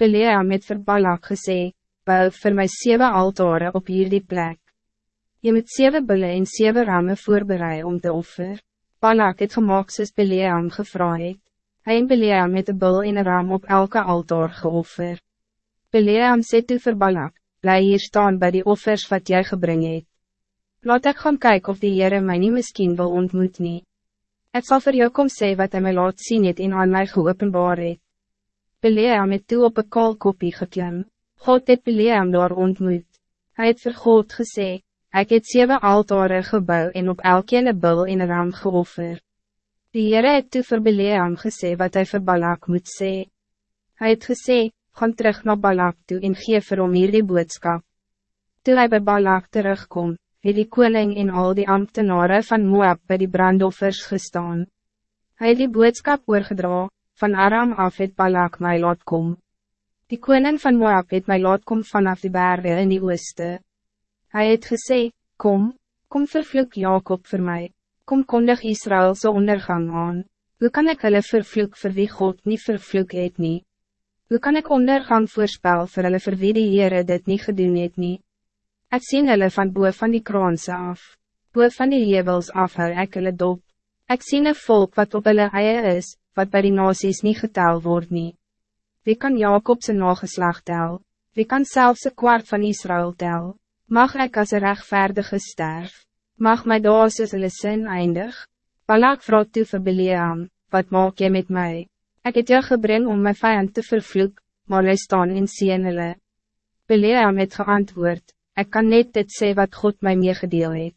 Beleam het vir Balak gesê, bou vir my sewe altare op hierdie plek. Je moet zeven bulle en zeven ramen voorbereiden om te offer. Balak het gemaakt soos Beleam gevra het. Hy en Beleam het een bul en een ram op elke altaar geoffer. Beleam sê toe vir Balak, bly hier staan bij die offers wat jij gebring het. Laat ik gaan kijken of die Heere my nie miskien wil ontmoet nie. Ek sal vir jou kom sê wat hij mij laat zien het en aan my geopenbaar het. Beleam het toe op een kaalkopie geklim. God het Beleam daar ontmoet. Hij het vir God gesê, Ik het zeven altare gebouw en op elkeen een bil en een ram geoffer. Die Heere het toe vir Bileam gesê wat hij vir Balak moet sê. Hij het gesê, gaan terug naar Balak toe en geef vir hom hier die boodskap. Toe hy by Balak terugkom, het die koning en al die ambtenaren van Moab bij die brandoffers gestaan. Hij het die boodskap oorgedra, van Aram af het Balak my laat kom. Die koning van Moab het my laat kom vanaf die bergen in die ooste. Hij het gesê, kom, kom vervloek Jacob voor mij. kom kondig Israël zo ondergang aan. Hoe kan ik hulle vervloek voor wie God niet vervloek het nie? Hoe kan ik ondergang voorspel voor hulle voor wie die Heere dit niet gedoen het nie? Ek sien hulle van boe van die kroonse af. Boe van die hebels af hou ek hulle dop. Ek sien een volk wat op hulle eie is, wat bij die nasies niet getel word nie. Wie kan Jacob zijn nageslag tel? Wie kan zelfs een kwart van Israël tel? Mag ik als een rechtvaardige sterf? Mag my daas soos hulle sin eindig? Balak vraag toe vir Bileam, wat maak jy met mij? Ik het jou gebring om mijn vijand te vervloek, maar hy staan in sien hulle. Bileam het geantwoord, ik kan net dit sê wat God mij meegedeel het.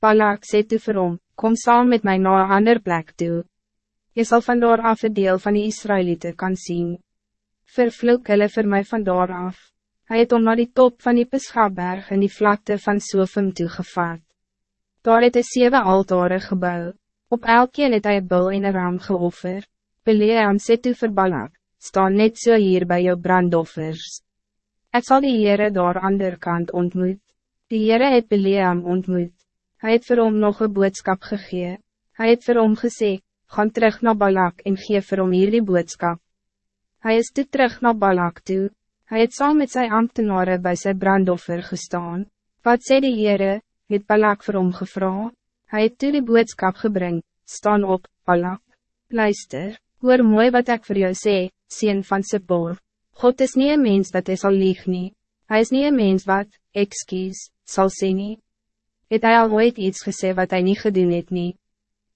Balak sê toe vir hom, kom saam met mij naar een ander plek toe. Je zal vandaar af een deel van die Israëlieten kan zien. Vervloek hulle vir my vandaar af. Hij het om naar die top van die Peschaberg in die vlakte van Sofim toegevaat. Daar het hy sewe altare gebouw. Op elkeen het hy een bul en een ram geoffer. Beleam sê toe vir Balak, staan net so hier bij jou brandoffers. Ik zal die Heere daar ander kant ontmoet. Die Heere het Beleam ontmoet. Hij het vir hom nog een boodskap gegee. Hij het vir hom gesê, gaan terug naar Balak en geef vir hom hier die boodskap. Hij is toe terug naar Balak toe. Hij het saam met zijn ambtenaren bij zijn brandoffer gestaan. Wat zei de Heere, het Balak vir hom gevra? Hy het toe die boodskap gebring, staan op, Balak. Luister, hoor mooi wat ik voor jou sê, sien van Sipor. God is niet een mens dat hij zal lieg nie. Hy is niet een mens wat, excuse, zal sê nie. Het hy al ooit iets gesê wat hij niet gedoen het nie?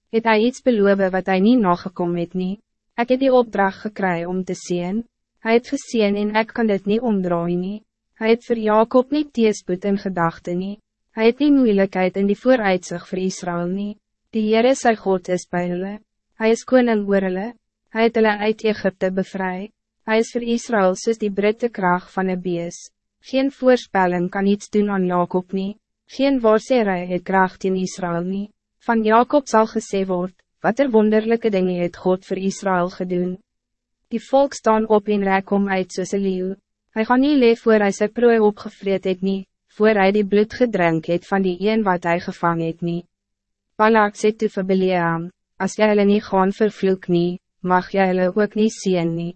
Het hy iets beloof wat hij niet nagekom het nie? Ek het die opdracht gekry om te zien. Hij het gezien en ik kan dit niet omdraaien. Nie. Hij het voor Jacob niet teespoed in gedachten. Nie. Hij het die moeilijkheid in die vooruitzicht voor Israël. Nie. Die Heere sy God is bij hulle. Hij is koning oor hulle. Hy het hulle uit Egypte bevry. Hij is voor Israël soos die Britte kraag van een bees. Geen voorspelling kan iets doen aan Jacob nie. Geen waarserij het kracht in Israël nie. Van Jacob zal gesê word, wat er wonderlijke dingen het God voor Israël gedoen. Die volk staan op en rek om uit soos een leeuw. Hy gaan nie leef voor hy sy prooi opgevreed het nie, voor hy die bloed gedrink het van die een wat hij gevangen het nie. Balak sê toe vir Beleam, as jy hulle nie gaan vervloek nie, mag jy hulle ook nie sien nie.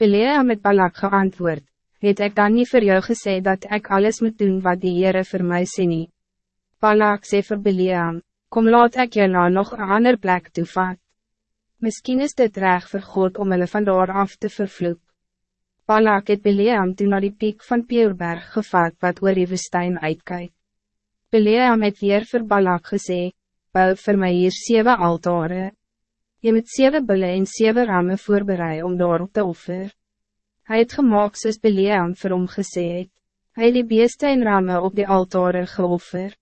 Beleam met Balak geantwoord, het ek dan niet voor jou gesê dat ik alles moet doen wat die Heere vir my sê nie. Balak sê vir Beleam, kom laat ek jou nou nog een ander plek toevat. Misschien is dit reg voor God om hulle van daar af te vervloek. Balak het Beleam toen naar die piek van Peurberg gevat wat oor die woestijn uitkyk. Beleam het weer vir Balak gesê, bou vir my hier sewe altare. Je moet sewe bulle en sewe ramme voorbereid om daarop te offer. Hij het gemaakt soos Beleam vir hom gesê het. Hy het die beeste en ramme op die altare geoffer.